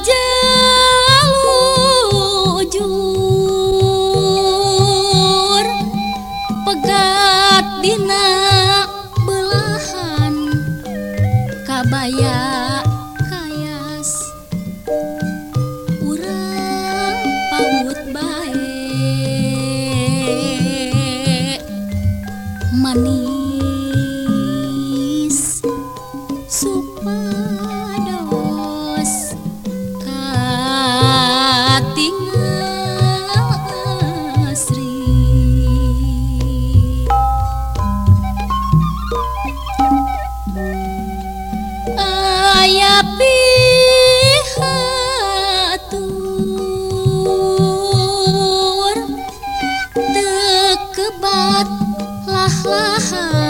jalujur pegat dina belahan kabaya tapi hatur tekebat lah lahan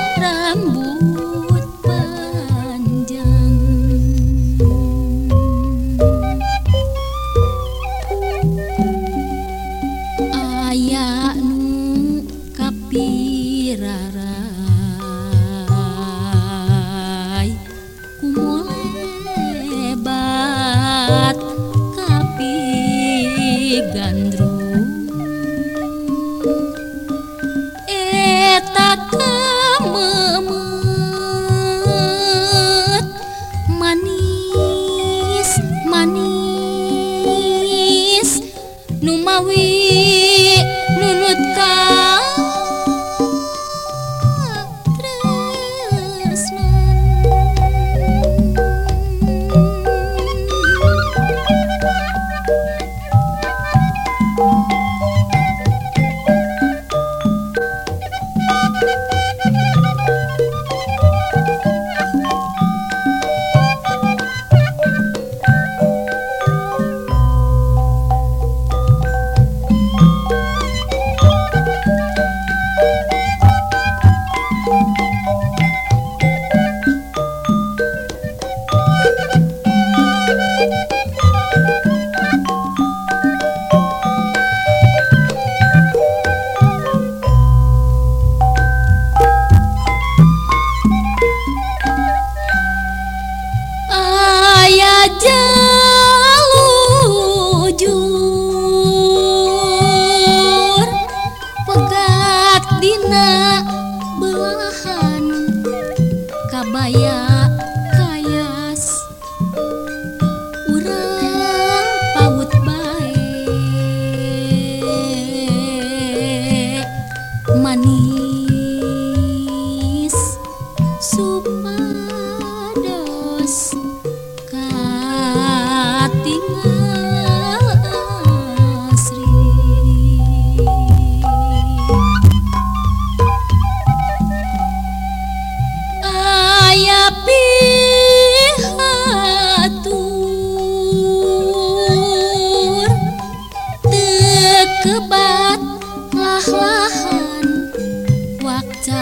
pirarai. Kumulebat kapi gandrung. Eta kememet manis manis. Numawi bahan kabaya kayas. Urang paut bae. Manis kebat lah lahan waktu